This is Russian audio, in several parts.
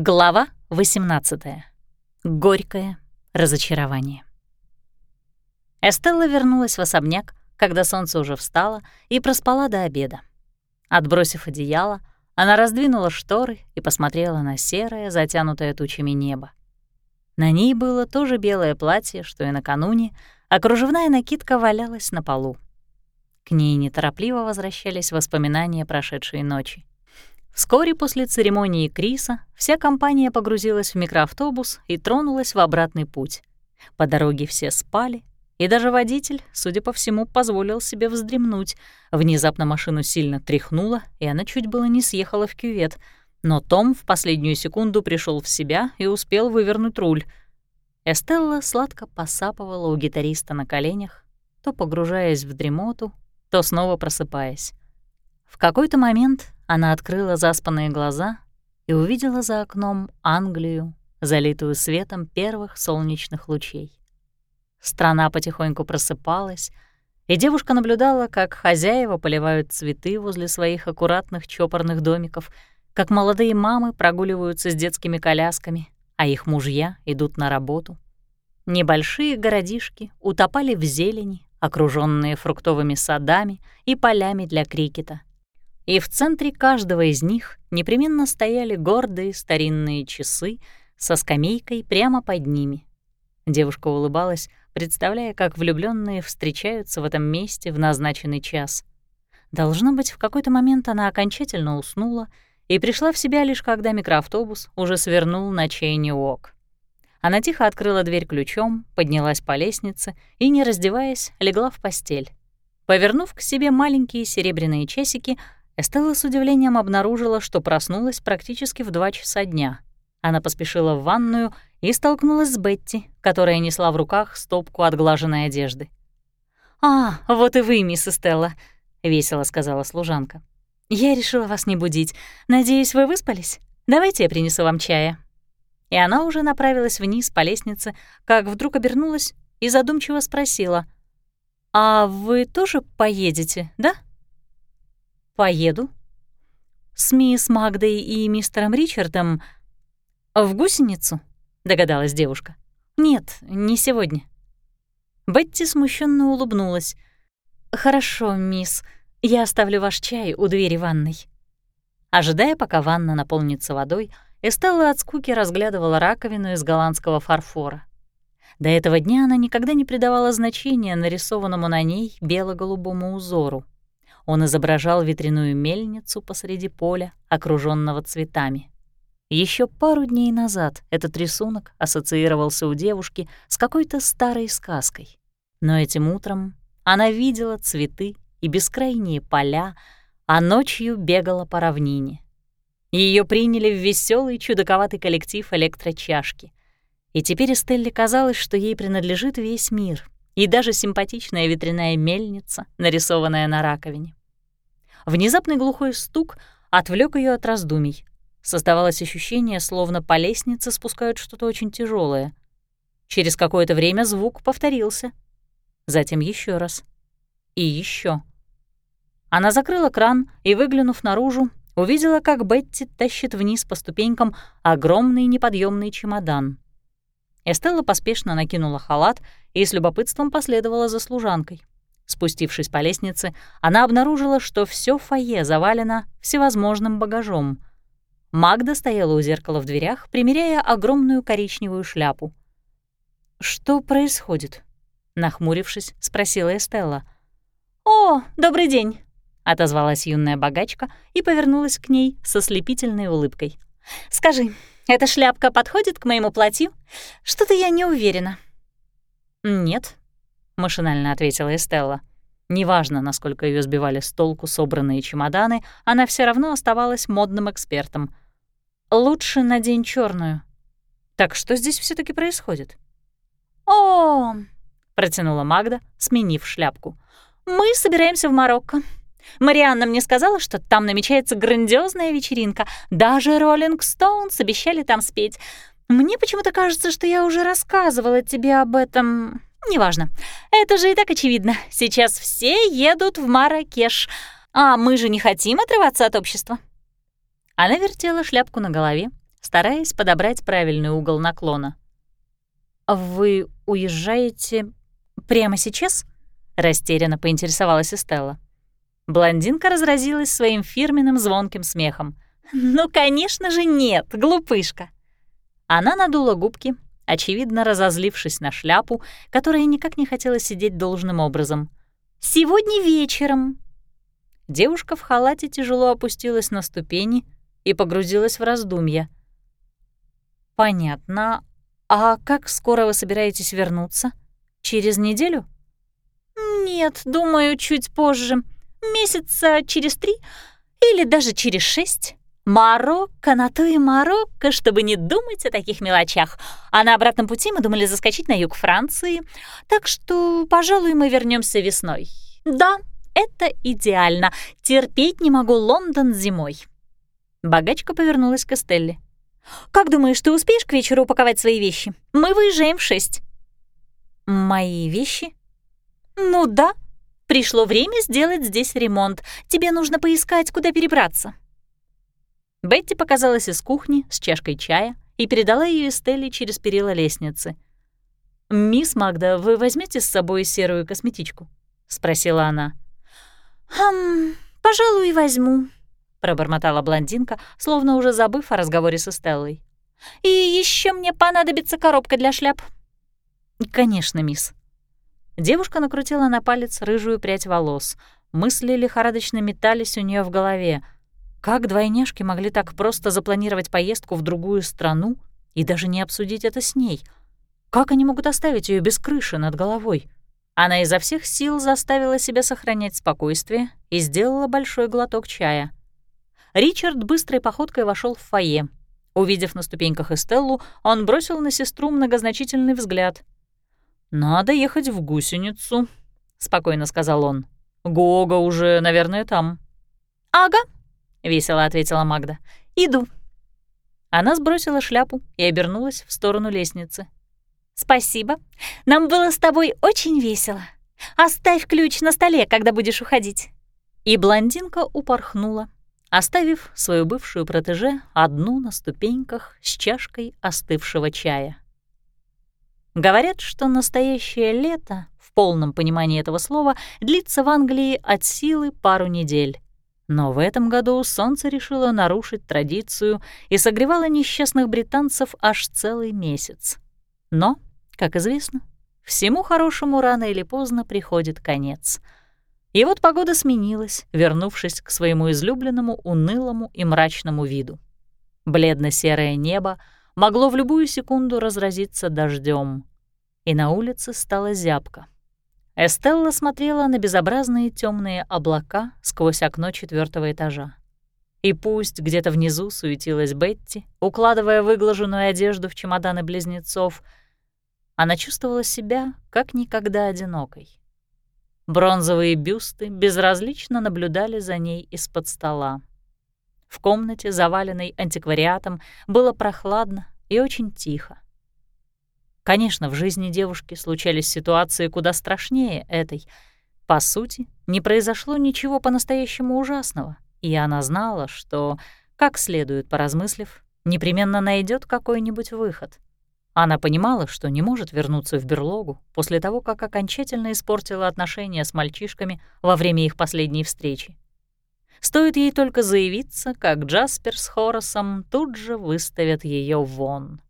Глава 18. Горькое разочарование. Эстелла вернулась в особняк, когда солнце уже встало, и проспала до обеда. Отбросив одеяло, она раздвинула шторы и посмотрела на серое, затянутое тучами небо. На ней было то же белое платье, что и накануне, а кружевная накидка валялась на полу. К ней неторопливо возвращались воспоминания прошедшей ночи. Вскоре после церемонии Криса вся компания погрузилась в микроавтобус и тронулась в обратный путь. По дороге все спали, и даже водитель, судя по всему, позволил себе вздремнуть. Внезапно машину сильно тряхнуло, и она чуть было не съехала в кювет. Но Том в последнюю секунду пришел в себя и успел вывернуть руль. Эстелла сладко посапывала у гитариста на коленях, то погружаясь в дремоту, то снова просыпаясь. В какой-то момент она открыла заспанные глаза и увидела за окном Англию, залитую светом первых солнечных лучей. Страна потихоньку просыпалась, и девушка наблюдала, как хозяева поливают цветы возле своих аккуратных чопорных домиков, как молодые мамы прогуливаются с детскими колясками, а их мужья идут на работу. Небольшие городишки утопали в зелени, окруженные фруктовыми садами и полями для крикета. И в центре каждого из них непременно стояли гордые старинные часы со скамейкой прямо под ними. Девушка улыбалась, представляя, как влюбленные встречаются в этом месте в назначенный час. Должно быть, в какой-то момент она окончательно уснула и пришла в себя лишь когда микроавтобус уже свернул на Чейни-Уок. Она тихо открыла дверь ключом, поднялась по лестнице и, не раздеваясь, легла в постель. Повернув к себе маленькие серебряные часики, Эстелла с удивлением обнаружила, что проснулась практически в два часа дня. Она поспешила в ванную и столкнулась с Бетти, которая несла в руках стопку отглаженной одежды. «А, вот и вы, мисс Эстелла», — весело сказала служанка. «Я решила вас не будить. Надеюсь, вы выспались? Давайте я принесу вам чая». И она уже направилась вниз по лестнице, как вдруг обернулась и задумчиво спросила. «А вы тоже поедете, да?» «Поеду». «С мисс Магдой и мистером Ричардом в гусеницу?» догадалась девушка. «Нет, не сегодня». Бетти смущенно улыбнулась. «Хорошо, мисс, я оставлю ваш чай у двери ванной». Ожидая, пока ванна наполнится водой, Эстелла от скуки разглядывала раковину из голландского фарфора. До этого дня она никогда не придавала значения нарисованному на ней бело-голубому узору. Он изображал ветряную мельницу посреди поля, окруженного цветами. Еще пару дней назад этот рисунок ассоциировался у девушки с какой-то старой сказкой. Но этим утром она видела цветы и бескрайние поля, а ночью бегала по равнине. Ее приняли в веселый чудаковатый коллектив электрочашки. И теперь Эстелле казалось, что ей принадлежит весь мир, и даже симпатичная ветряная мельница, нарисованная на раковине. Внезапный глухой стук отвлек ее от раздумий. Создавалось ощущение, словно по лестнице спускают что-то очень тяжелое. Через какое-то время звук повторился. Затем еще раз. И еще. Она закрыла кран и, выглянув наружу, увидела, как Бетти тащит вниз по ступенькам огромный неподъемный чемодан. Эстелла поспешно накинула халат и с любопытством последовала за служанкой. Спустившись по лестнице, она обнаружила, что все фойе завалено всевозможным багажом. Магда стояла у зеркала в дверях, примеряя огромную коричневую шляпу. «Что происходит?» — нахмурившись, спросила Эстелла. «О, добрый день!» — отозвалась юная богачка и повернулась к ней со слепительной улыбкой. «Скажи, эта шляпка подходит к моему платью? Что-то я не уверена». «Нет», — машинально ответила Эстелла. Неважно, насколько ее сбивали с толку собранные чемоданы, она все равно оставалась модным экспертом. Лучше надень черную. Так что здесь все таки происходит? О, протянула Магда, сменив шляпку. Мы собираемся в Марокко. Марианна мне сказала, что там намечается грандиозная вечеринка. Даже Роллинг Стоунс обещали там спеть. Мне почему-то кажется, что я уже рассказывала тебе об этом. Неважно. Это же и так очевидно. Сейчас все едут в Маракеш. А мы же не хотим отрываться от общества. Она вертела шляпку на голове, стараясь подобрать правильный угол наклона. «Вы уезжаете прямо сейчас?» — растерянно поинтересовалась Эстелла. Блондинка разразилась своим фирменным звонким смехом. «Ну, конечно же, нет, глупышка!» Она надула губки, очевидно, разозлившись на шляпу, которая никак не хотела сидеть должным образом. «Сегодня вечером!» Девушка в халате тяжело опустилась на ступени и погрузилась в раздумья. «Понятно. А как скоро вы собираетесь вернуться? Через неделю?» «Нет, думаю, чуть позже. Месяца через три или даже через шесть». Марокко на то и Марокко, чтобы не думать о таких мелочах. А на обратном пути мы думали заскочить на юг Франции. Так что, пожалуй, мы вернемся весной. Да, это идеально. Терпеть не могу Лондон зимой. Богачка повернулась к Эстелле. «Как думаешь, ты успеешь к вечеру упаковать свои вещи? Мы выезжаем в шесть». «Мои вещи?» «Ну да. Пришло время сделать здесь ремонт. Тебе нужно поискать, куда перебраться». Бетти показалась из кухни с чашкой чая и передала ее Эстелле через перила лестницы. «Мисс Магда, вы возьмете с собой серую косметичку?» — спросила она. «Хм, пожалуй, возьму», — пробормотала блондинка, словно уже забыв о разговоре с Эстеллой. «И еще мне понадобится коробка для шляп». «Конечно, мисс». Девушка накрутила на палец рыжую прядь волос. Мысли лихорадочно метались у нее в голове — как двойняшки могли так просто запланировать поездку в другую страну и даже не обсудить это с ней? Как они могут оставить ее без крыши над головой? Она изо всех сил заставила себя сохранять спокойствие и сделала большой глоток чая. Ричард быстрой походкой вошел в фойе. Увидев на ступеньках Эстеллу, он бросил на сестру многозначительный взгляд. «Надо ехать в гусеницу», — спокойно сказал он. «Гога уже, наверное, там». «Ага», — весело ответила Магда. «Иду». Она сбросила шляпу и обернулась в сторону лестницы. «Спасибо. Нам было с тобой очень весело. Оставь ключ на столе, когда будешь уходить». И блондинка упорхнула, оставив свою бывшую протеже одну на ступеньках с чашкой остывшего чая. Говорят, что настоящее лето, в полном понимании этого слова, длится в Англии от силы пару недель. Но в этом году солнце решило нарушить традицию и согревало несчастных британцев аж целый месяц. Но, как известно, всему хорошему рано или поздно приходит конец. И вот погода сменилась, вернувшись к своему излюбленному унылому и мрачному виду. Бледно-серое небо могло в любую секунду разразиться дождем, и на улице стало зябко. Эстелла смотрела на безобразные темные облака сквозь окно четвертого этажа. И пусть где-то внизу суетилась Бетти, укладывая выглаженную одежду в чемоданы близнецов, она чувствовала себя как никогда одинокой. Бронзовые бюсты безразлично наблюдали за ней из-под стола. В комнате, заваленной антиквариатом, было прохладно и очень тихо. Конечно, в жизни девушки случались ситуации куда страшнее этой. По сути, не произошло ничего по-настоящему ужасного, и она знала, что, как следует поразмыслив, непременно найдет какой-нибудь выход. Она понимала, что не может вернуться в берлогу после того, как окончательно испортила отношения с мальчишками во время их последней встречи. Стоит ей только заявиться, как Джаспер с Хоросом тут же выставят ее вон.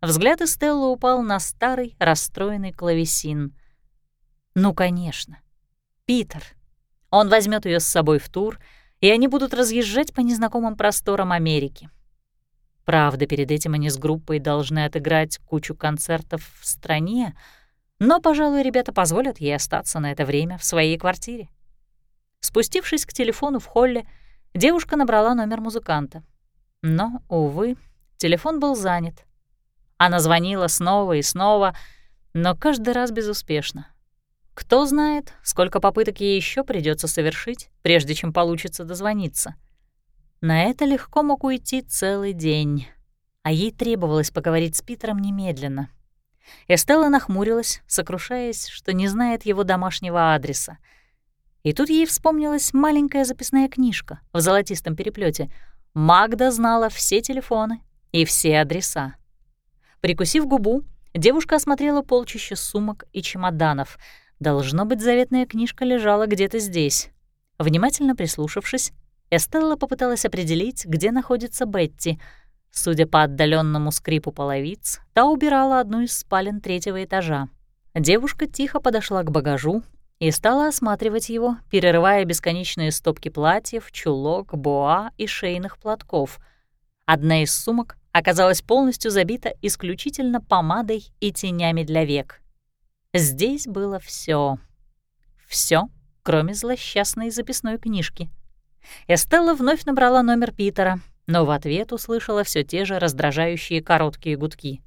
Взгляд Эстеллы упал на старый, расстроенный клавесин. Ну, конечно. Питер. Он возьмет ее с собой в тур, и они будут разъезжать по незнакомым просторам Америки. Правда, перед этим они с группой должны отыграть кучу концертов в стране, но, пожалуй, ребята позволят ей остаться на это время в своей квартире. Спустившись к телефону в холле, девушка набрала номер музыканта. Но, увы, телефон был занят. Она звонила снова и снова, но каждый раз безуспешно. Кто знает, сколько попыток ей еще придется совершить, прежде чем получится дозвониться. На это легко мог уйти целый день, а ей требовалось поговорить с Питером немедленно. Эстелла нахмурилась, сокрушаясь, что не знает его домашнего адреса. И тут ей вспомнилась маленькая записная книжка в золотистом переплете, Магда знала все телефоны и все адреса. Прикусив губу, девушка осмотрела полчища сумок и чемоданов. Должно быть, заветная книжка лежала где-то здесь. Внимательно прислушавшись, Эстелла попыталась определить, где находится Бетти. Судя по отдаленному скрипу половиц, та убирала одну из спален третьего этажа. Девушка тихо подошла к багажу и стала осматривать его, перерывая бесконечные стопки платьев, чулок, боа и шейных платков. Одна из сумок оказалась полностью забита исключительно помадой и тенями для век. Здесь было все, все, кроме злосчастной записной книжки. Эстелла вновь набрала номер Питера, но в ответ услышала все те же раздражающие короткие гудки.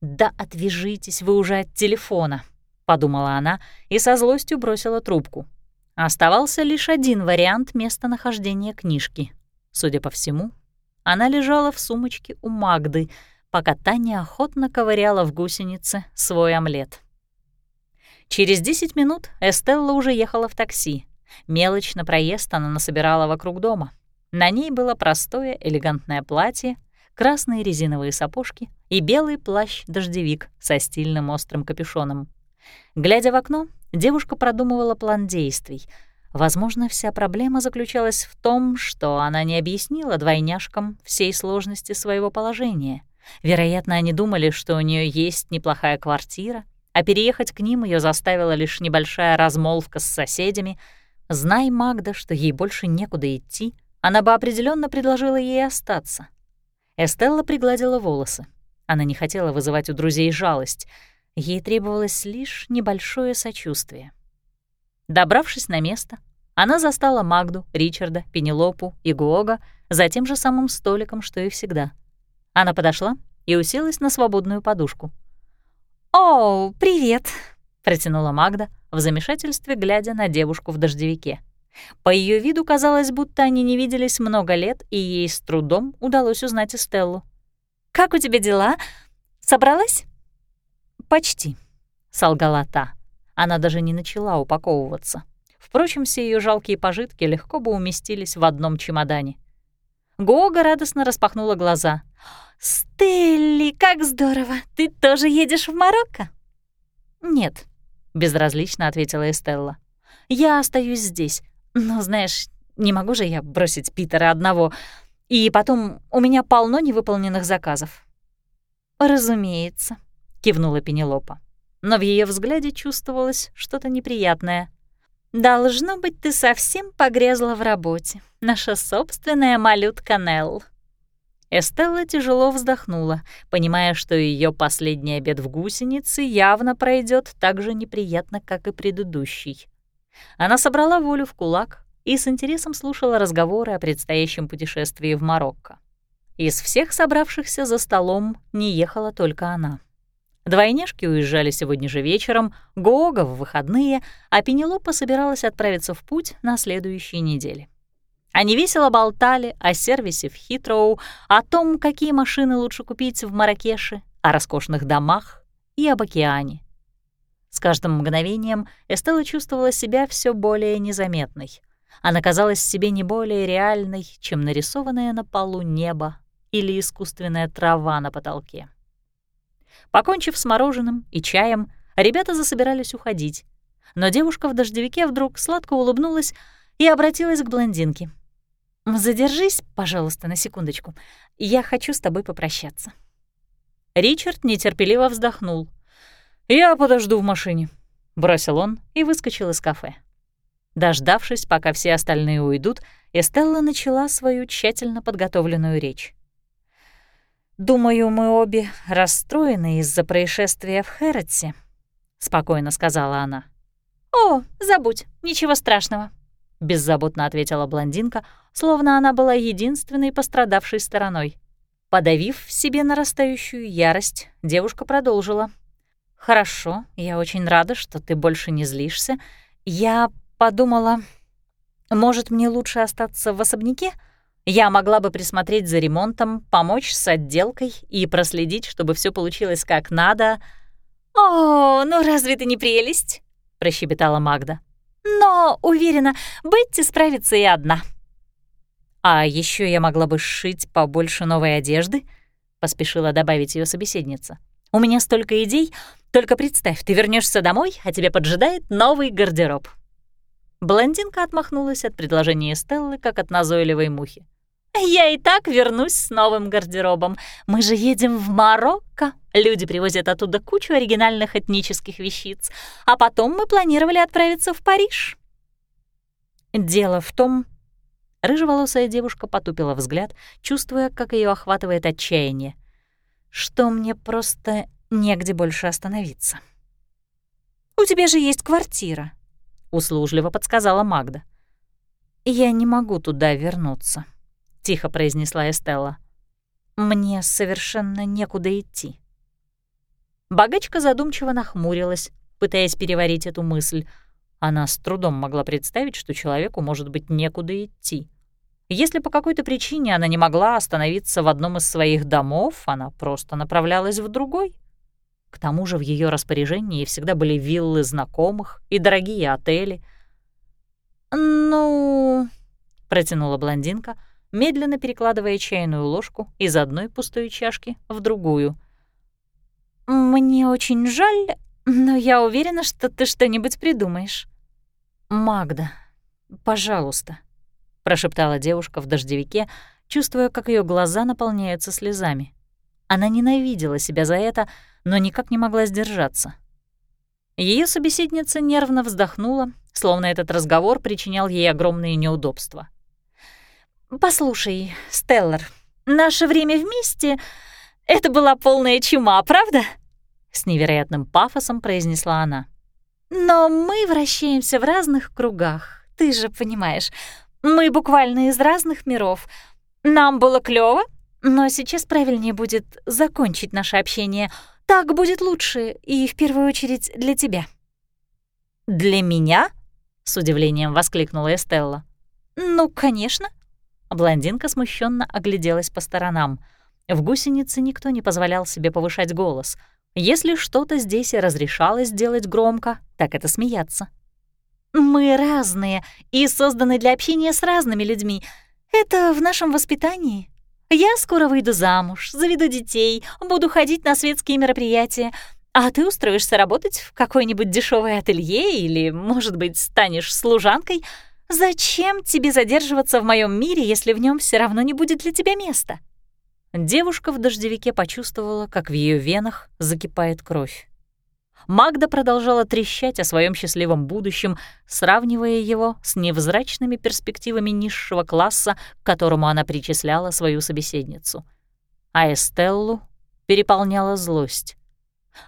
«Да отвяжитесь вы уже от телефона», — подумала она и со злостью бросила трубку. Оставался лишь один вариант местонахождения книжки. Судя по всему, она лежала в сумочке у Магды, пока та неохотно ковыряла в гусенице свой омлет. Через 10 минут Эстелла уже ехала в такси. Мелочь на проезд она насобирала вокруг дома. На ней было простое элегантное платье, красные резиновые сапожки и белый плащ-дождевик со стильным острым капюшоном. Глядя в окно, девушка продумывала план действий. Возможно, вся проблема заключалась в том, что она не объяснила двойняшкам всей сложности своего положения. Вероятно, они думали, что у нее есть неплохая квартира, а переехать к ним ее заставила лишь небольшая размолвка с соседями. Знай Магда, что ей больше некуда идти, она бы определенно предложила ей остаться. Эстелла пригладила волосы. Она не хотела вызывать у друзей жалость. Ей требовалось лишь небольшое сочувствие. Добравшись на место, она застала Магду, Ричарда, Пенелопу и Гуога за тем же самым столиком, что и всегда. Она подошла и уселась на свободную подушку. «О, привет!» — протянула Магда, в замешательстве глядя на девушку в дождевике. По ее виду казалось, будто они не виделись много лет, и ей с трудом удалось узнать Эстеллу. «Как у тебя дела? Собралась?» «Почти», — солгала та. Она даже не начала упаковываться. Впрочем, все ее жалкие пожитки легко бы уместились в одном чемодане. Гога радостно распахнула глаза. «Стелли, как здорово! Ты тоже едешь в Марокко?» «Нет», — безразлично ответила Эстелла. «Я остаюсь здесь. Но, знаешь, не могу же я бросить Питера одного. И потом, у меня полно невыполненных заказов». «Разумеется», — кивнула Пенелопа. Но в ее взгляде чувствовалось что-то неприятное. «Должно быть, ты совсем погрязла в работе. Наша собственная малютка Нелл». Эстелла тяжело вздохнула, понимая, что ее последний обед в гусенице явно пройдет так же неприятно, как и предыдущий. Она собрала волю в кулак и с интересом слушала разговоры о предстоящем путешествии в Марокко. Из всех собравшихся за столом не ехала только она. Двойняшки уезжали сегодня же вечером, Гога в выходные, а Пенелопа собиралась отправиться в путь на следующей неделе. Они весело болтали о сервисе в Хитроу, о том, какие машины лучше купить в Маракеше, о роскошных домах и об океане. С каждым мгновением Эстелла чувствовала себя все более незаметной. Она казалась себе не более реальной, чем нарисованное на полу небо или искусственная трава на потолке. Покончив с мороженым и чаем, ребята засобирались уходить. Но девушка в дождевике вдруг сладко улыбнулась и обратилась к блондинке. «Задержись, пожалуйста, на секундочку. Я хочу с тобой попрощаться». Ричард нетерпеливо вздохнул. «Я подожду в машине», — бросил он и выскочил из кафе. Дождавшись, пока все остальные уйдут, Эстелла начала свою тщательно подготовленную речь. «Думаю, мы обе расстроены из-за происшествия в Хэрротсе», — спокойно сказала она. «О, забудь, ничего страшного», — беззаботно ответила блондинка, словно она была единственной пострадавшей стороной. Подавив в себе нарастающую ярость, девушка продолжила — «Хорошо, я очень рада, что ты больше не злишься. Я подумала, может, мне лучше остаться в особняке? Я могла бы присмотреть за ремонтом, помочь с отделкой и проследить, чтобы все получилось как надо». «О, ну разве ты не прелесть?» — прощебетала Магда. «Но, уверена, Бетти справится и одна». «А еще я могла бы сшить побольше новой одежды», — поспешила добавить ее собеседница. «У меня столько идей, только представь, ты вернешься домой, а тебе поджидает новый гардероб». Блондинка отмахнулась от предложения Стеллы, как от назойливой мухи. «Я и так вернусь с новым гардеробом. Мы же едем в Марокко. Люди привозят оттуда кучу оригинальных этнических вещиц. А потом мы планировали отправиться в Париж». «Дело в том...» Рыжеволосая девушка потупила взгляд, чувствуя, как ее охватывает отчаяние. «Что мне просто негде больше остановиться». «У тебя же есть квартира», — услужливо подсказала Магда. «Я не могу туда вернуться», — тихо произнесла Эстелла. «Мне совершенно некуда идти». Богачка задумчиво нахмурилась, пытаясь переварить эту мысль. Она с трудом могла представить, что человеку может быть некуда идти. Если по какой-то причине она не могла остановиться в одном из своих домов, она просто направлялась в другой — к тому же в ее распоряжении всегда были виллы знакомых и дорогие отели. «Ну...» — протянула блондинка, медленно перекладывая чайную ложку из одной пустой чашки в другую. «Мне очень жаль, но я уверена, что ты что-нибудь придумаешь». «Магда, пожалуйста», — прошептала девушка в дождевике, чувствуя, как ее глаза наполняются слезами. Она ненавидела себя за это, — но никак не могла сдержаться. Ее собеседница нервно вздохнула, словно этот разговор причинял ей огромные неудобства. «Послушай, Стеллар, наше время вместе — это была полная чума, правда?» С невероятным пафосом произнесла она. «Но мы вращаемся в разных кругах, ты же понимаешь. Мы буквально из разных миров. Нам было клёво, но сейчас правильнее будет закончить наше общение — так будет лучше, и в первую очередь для тебя». «Для меня?» — с удивлением воскликнула Эстелла. «Ну, конечно». Блондинка смущенно огляделась по сторонам. В гусенице никто не позволял себе повышать голос. Если что-то здесь и разрешалось делать громко, так это смеяться. «Мы разные и созданы для общения с разными людьми. Это в нашем воспитании», я скоро выйду замуж, заведу детей, буду ходить на светские мероприятия, а ты устроишься работать в какое-нибудь дешевое ателье или, может быть, станешь служанкой. Зачем тебе задерживаться в моем мире, если в нем все равно не будет для тебя места?» Девушка в дождевике почувствовала, как в ее венах закипает кровь. Магда продолжала трещать о своем счастливом будущем, сравнивая его с невзрачными перспективами низшего класса, к которому она причисляла свою собеседницу. А Эстеллу переполняла злость.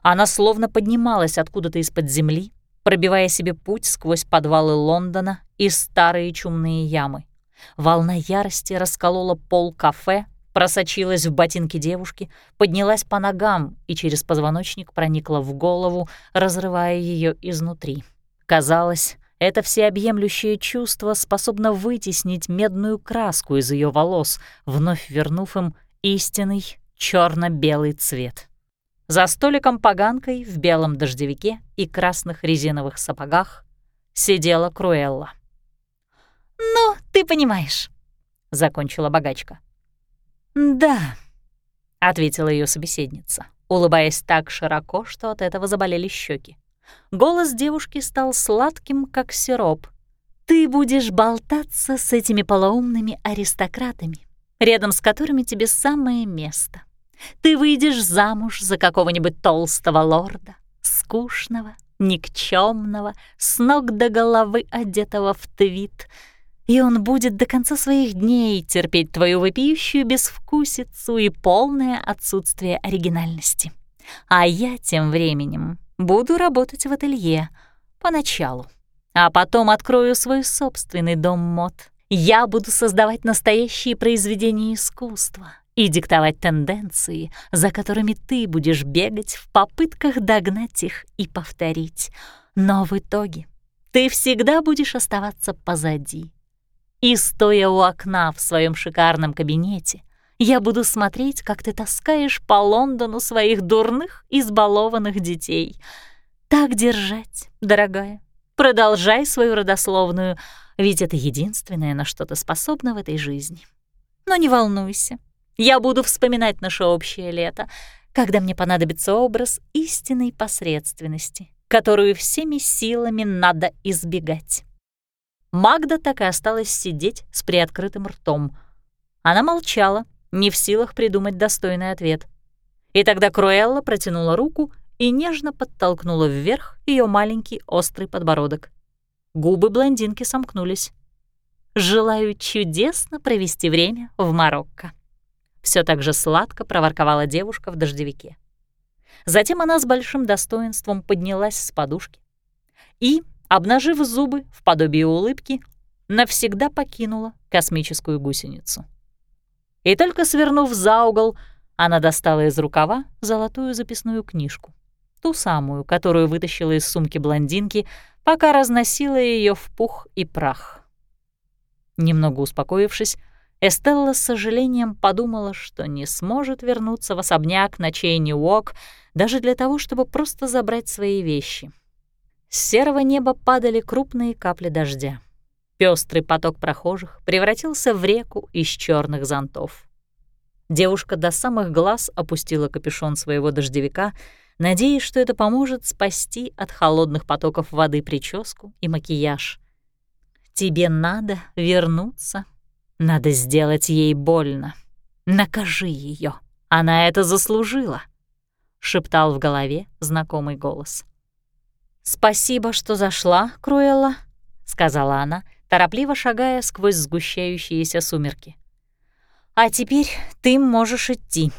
Она словно поднималась откуда-то из-под земли, пробивая себе путь сквозь подвалы Лондона и старые чумные ямы. Волна ярости расколола пол кафе, просочилась в ботинки девушки, поднялась по ногам и через позвоночник проникла в голову, разрывая ее изнутри. Казалось, это всеобъемлющее чувство способно вытеснить медную краску из ее волос, вновь вернув им истинный черно белый цвет. За столиком поганкой в белом дождевике и красных резиновых сапогах сидела Круэлла. «Ну, ты понимаешь», — закончила богачка. «Да», — ответила ее собеседница, улыбаясь так широко, что от этого заболели щеки. Голос девушки стал сладким, как сироп. «Ты будешь болтаться с этими полоумными аристократами, рядом с которыми тебе самое место. Ты выйдешь замуж за какого-нибудь толстого лорда, скучного, никчемного, с ног до головы одетого в твит — и он будет до конца своих дней терпеть твою вопиющую безвкусицу и полное отсутствие оригинальности. А я тем временем буду работать в ателье поначалу, а потом открою свой собственный дом мод. Я буду создавать настоящие произведения искусства и диктовать тенденции, за которыми ты будешь бегать в попытках догнать их и повторить. Но в итоге ты всегда будешь оставаться позади, и, стоя у окна в своем шикарном кабинете, я буду смотреть, как ты таскаешь по Лондону своих дурных, избалованных детей. Так держать, дорогая. Продолжай свою родословную. ведь это единственное, на что ты способна в этой жизни. Но не волнуйся, я буду вспоминать наше общее лето, когда мне понадобится образ истинной посредственности, которую всеми силами надо избегать. Магда так и осталась сидеть с приоткрытым ртом. Она молчала, не в силах придумать достойный ответ. И тогда Круэлла протянула руку и нежно подтолкнула вверх ее маленький острый подбородок. Губы блондинки сомкнулись. «Желаю чудесно провести время в Марокко». Все так же сладко проворковала девушка в дождевике. Затем она с большим достоинством поднялась с подушки и, обнажив зубы в подобие улыбки, навсегда покинула космическую гусеницу. И только свернув за угол, она достала из рукава золотую записную книжку, ту самую, которую вытащила из сумки блондинки, пока разносила ее в пух и прах. Немного успокоившись, Эстелла с сожалением подумала, что не сможет вернуться в особняк на Чейни Уок даже для того, чтобы просто забрать свои вещи. С серого неба падали крупные капли дождя. Пестрый поток прохожих превратился в реку из черных зонтов. Девушка до самых глаз опустила капюшон своего дождевика, надеясь, что это поможет спасти от холодных потоков воды прическу и макияж. «Тебе надо вернуться», надо сделать ей больно. Накажи ее. Она это заслужила, шептал в голове знакомый голос. Спасибо, что зашла, Круэлла, сказала она, торопливо шагая сквозь сгущающиеся сумерки. А теперь ты можешь идти.